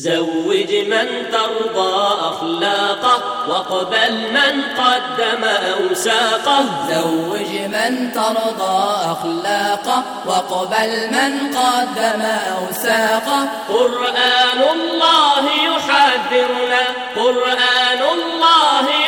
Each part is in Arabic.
زوج من ترضى أخلاقه واقبل من قدم أوساقه زوج من ترضى أخلاقه واقبل من قدم أوساقه قرآن الله يحذرنا قرآن الله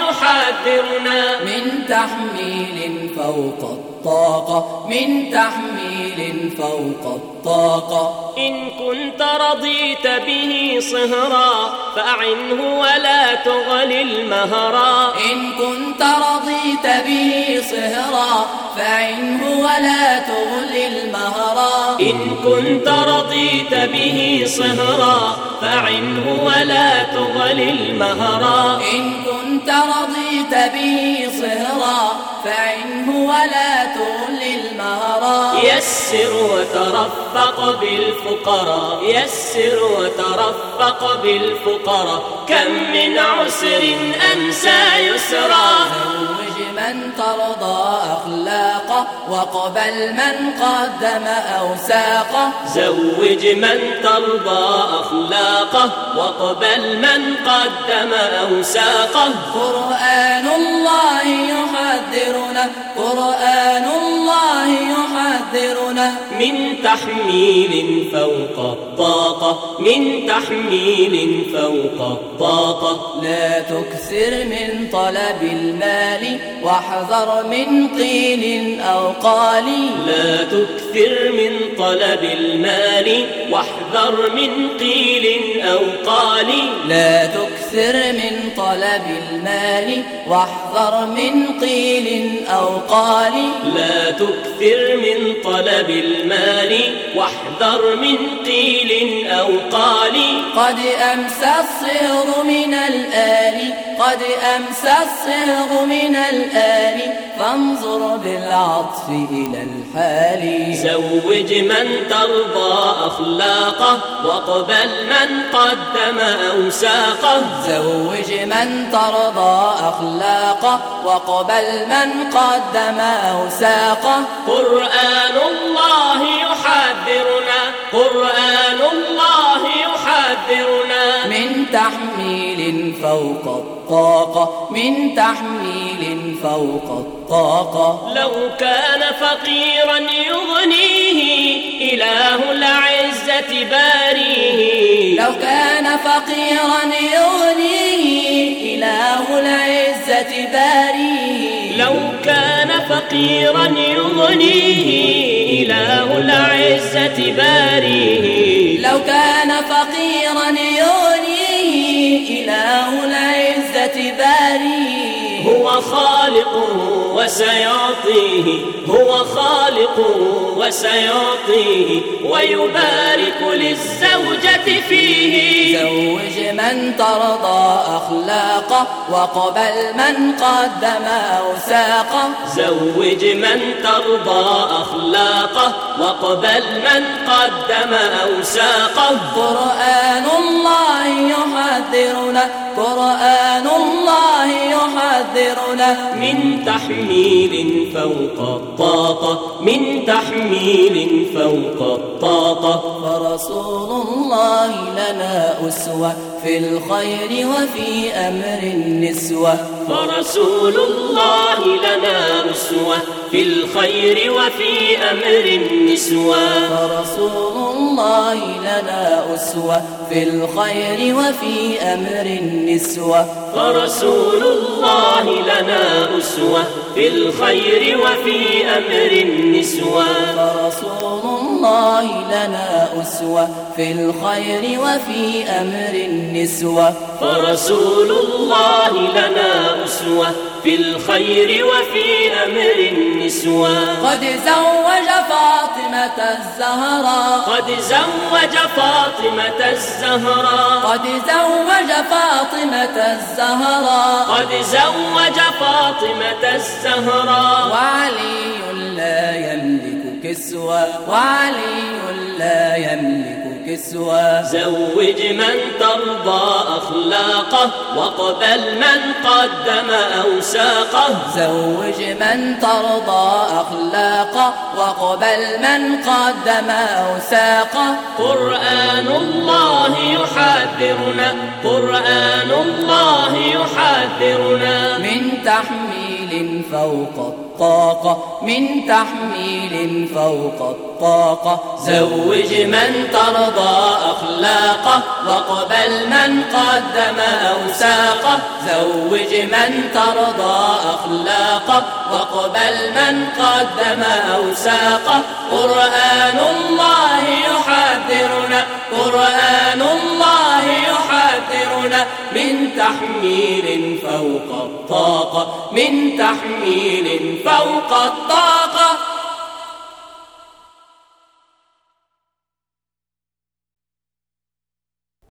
يحذرنا من تحميل فوق الطاقة من تحميل فوق الطاقة. إن كنت رضيت به صهرا فأعنه ولا تغل المهرا. إن كنت رضيت به صهرا فعنه ولا تغل المهرا. إن كنت رضيت به صهرا فعنه ولا تغل المهرا. إن كنت رضيت به صهرا فعنه ولا تغل المهرا. يسر وترفق بالفقراء يسر وترفق بالفقراء. كم من عسر أنسى يسرا. وقبل من قدم أوساقه زوج من ترضى أخلاقه واقبل من قدم أوساقه قرآن الله يحذرنا قرآن الله يحذرنا. من تحميل فوق الطاقة من تحميل فوق الطاقة. لا تكثر من طلب المال واحذر من قيل أو قال. لا تكثر من طلب المال واحذر من قيل أو قال. لا تكثر من طلب المال واحذر من قيل أو قال لا تكثر من طلب المال واحذر من قيل أو قال قد أمسى الصهر من الآل قد أمسى الصهر من الآل. فانظر بالعطف إلى الحال. زوج من ترضى أخلاقه واقبل من قدم أوساقه. زوج من ترضى أخلاقه وقبل من قدم أوساقه. قرآن الله يحذرنا قرآن الله تحميل فوق الطاقة من تحميل فوق الطاقة. لو كان فقيرا يغنيه إله العزة باريه. لو كان فقيرا يغنيه إله العزة باريه. لو كان فقيرا يغنيه إله العزة باريه. لو كان فقيرا يغنيه إله العزة باريه هو خالق وسيعطيه هو خالق وسيعطيه ويبارك للزوجة فيه. زوج من ترضى أخلاقه وقبل من قدم أوساقه زوج من ترضى أخلاقه واقبل من قدم أوساقه قرآن الله يحذرنا قرآن الله يحذرنا. من تحميل فوق الطاقة من تحميل فوق الطاقة. فرسول الله لنا أسوة في الخير وفي أمر النسوة. فرسول الله لنا أسوة في الخير وفي أمر النسوة فرسول الله لنا أسوة في الخير وفي أمر النسوة فرسول الله لنا أسوة في الخير وفي أمر النسوة فرسول الله لنا أسوة في الخير وفي أمر النسوة فرسول الله لنا أسوة في الخير وفي أمر النسوة. قد زوج فاطمة الزهراء قد زوج فاطمة الزهراء قد زوج فاطمة الزهراء قد زوج فاطمة الزهراء وعلي لا يملك كسوى وعلي لا يملك كسوى زوج من ترضى أخلاقه واقبل من قدم أوساقه. زوج من ترضى أخلاقه وقبل من قدم أوساقه. قرآن الله يحذر يحذرنا قرآن الله يحذرنا. من تحميل فوق الطاقة من تحميل فوق الطاقة. زوج من ترضى أخلاقه واقبل من قدم أوساقه. زوج من ترضى أخلاقه واقبل من قدم أوساقه. قرآن الله يحذرنا قرآن الله من تحميل فوق الطاقة من تحميل فوق الطاقة.